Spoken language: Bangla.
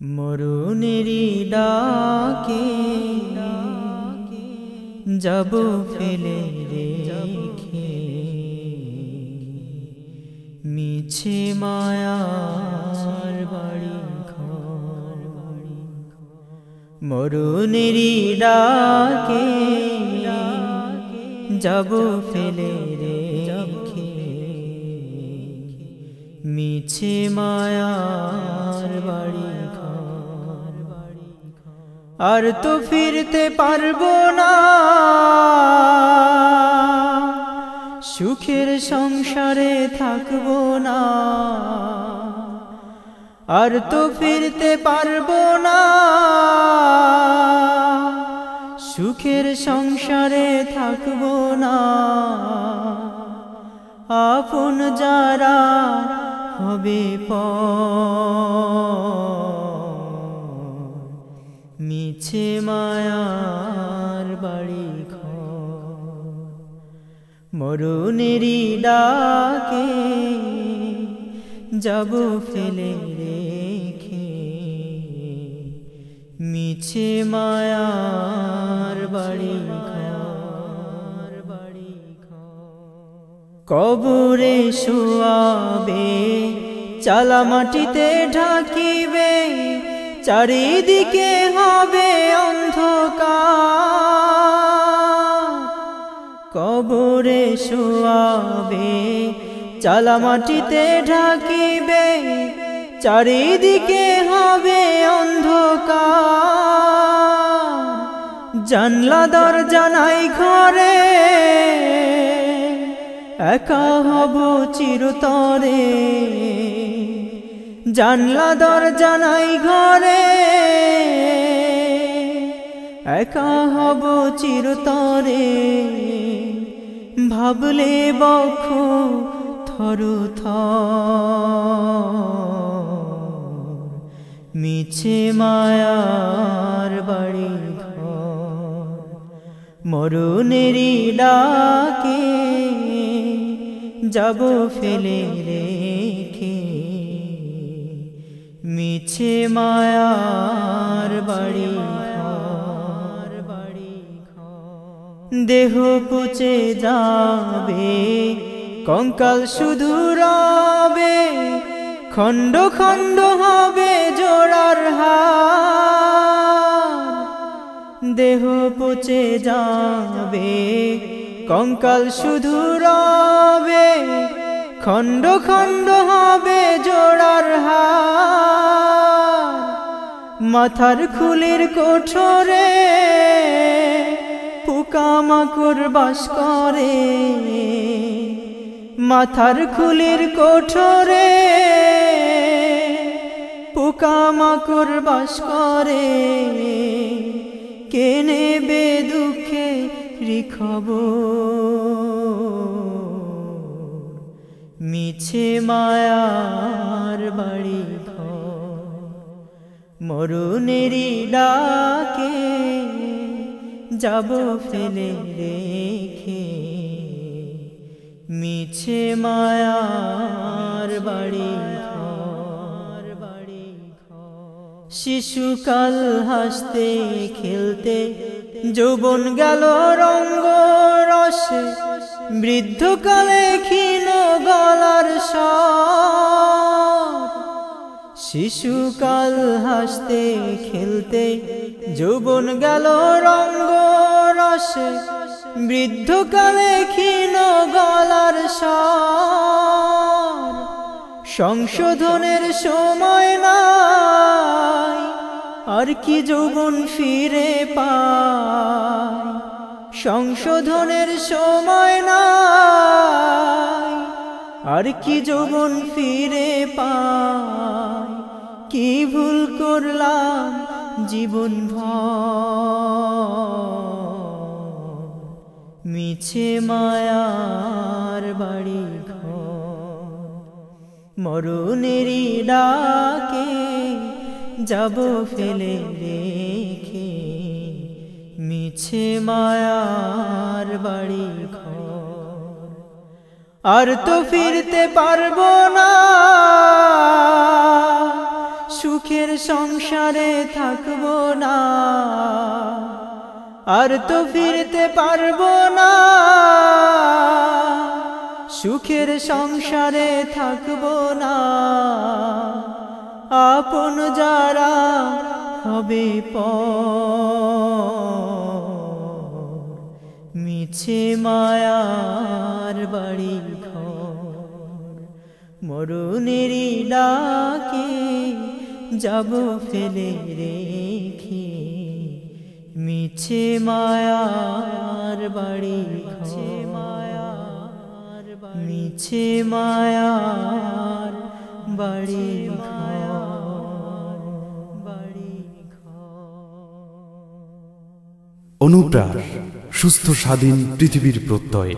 মরুনেরি ডাকে যাব ফেলে রেখে। মিছে মায়ার বাড়ি ঘর। মরুনেরি ডাকে যাব ফেলে রেখে। মিছে মায়ার বাড়ি আর তো ফিরতে পারব না। সুখের সংসারে থাকব না। আর তো ফিরতে পারব না। সুখের সংসারে থাকব না। আপন যারা হবে প মিছে মায়ার বাড়ি মরুনেরি ডাকে যাব ফেলে রেখে। মিছে মায়ার বাড়ি বাড়ি কবরে শোয়াবে, চালা মাটিতে ঢাকিবে চারিদিকে হবে অন্ধকার। কবরে শোয়াবে চালা মাটিতে ঢাকিবে, চারিদিকে হবে অন্ধকার। জানলা, দরজা নাই ঘরে, একা হব চিরতরে। জানলা দরজা জানাই ঘরে। একা হব চিরতরে। ভাবলে বক্ষ থরু মিছে মায়ার বাড়ি মরুনেরি ডাকে। যাব ফেলে রেখে মিছে মায়ার বাড়ি দেহ পচে যাবে, কঙ্কাল শুধু রবে খণ্ড খণ্ড হবে জোড়ার হার। দেহ পচে যাবে, কঙ্কাল শুধু রবে খণ্ড খণ্ড হবে জোড়ার হার। মাথার খুলির কোঠরে পোকামাকড় বাস করে। মাথার খুলির কোঠরে পোকামাকড় বাস করে। কে নেবে দুঃখে রিখব মিছে মায়ার বাড়ি মরুনেরি ডাকে যাব ফেলে রেখে। মিছে মায়ার বাড়ি শিশুকাল হাসতে খেলতে যৌবন গেল রঙ্গ রসে। বৃদ্ধকালে ক্ষীণ শিশুকাল হাসতে খেলতে যৌবন গেল রঙ্গ রসে, বৃদ্ধকালে ক্ষীণ গলার সংশোধনের সময় নাই, আর কি যৌবন ফিরে পায়। সংশোধনের সময় নাই, আর কি যৌবন ফিরে পায়। কি ভুল করলাম জীবন মিছে মায়ার বাড়ি মরুনেরি ডাকে যাব ফেলে রেখে। মিছে মায়ার বাড়ি ঘর। আর তো ফিরতে পারব না। সুখের সংসারে থাকব না, আর তো ফিরতে পারব না। সুখের সংসারে থাকব না, আপন যারা হবে মিছে মায়ার বাড়ি ঘর, মরুনেরই ডাকে যাব ফেলে রেখে। মিছে মায়ার বাড়ি ঘর। মায়ার মিছে মায়ার বাড়ি অনুপ্রাস, সুস্থ স্বাধীন পৃথিবীর প্রত্যয়।